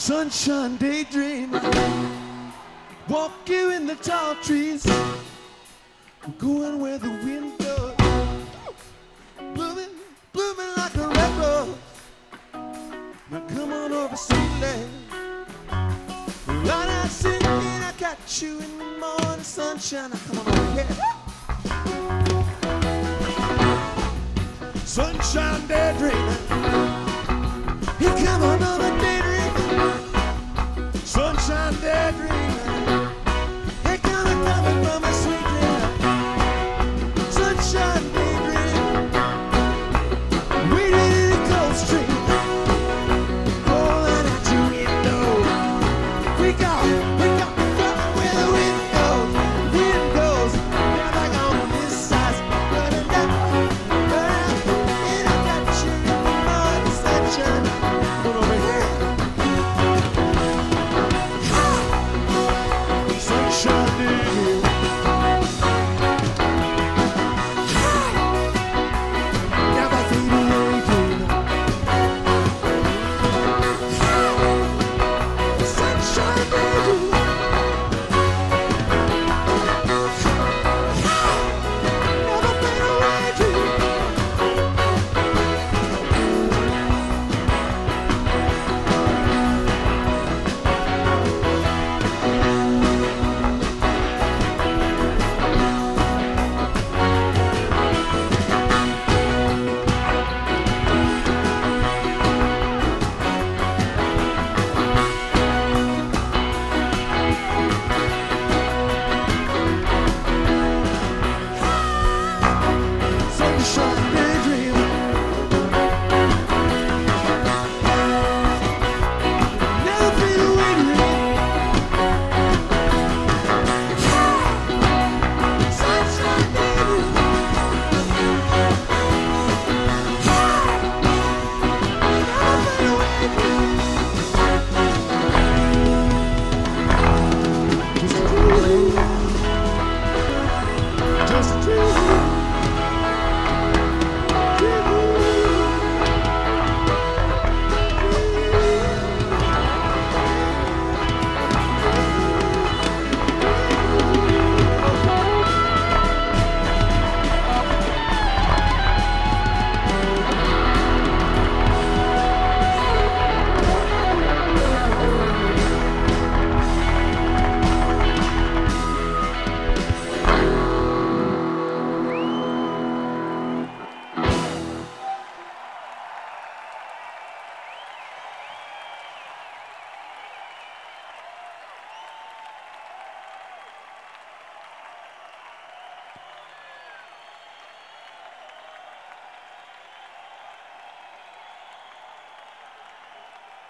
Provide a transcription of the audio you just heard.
Sunshine daydream. Walk you in the tall trees. Going where the wind goes. Blooming, blooming like a red rose. Now come on over, sweetly. Right out singing, I got you in the morning sunshine. Now come on over here. Sunshine daydreaming. You come on over.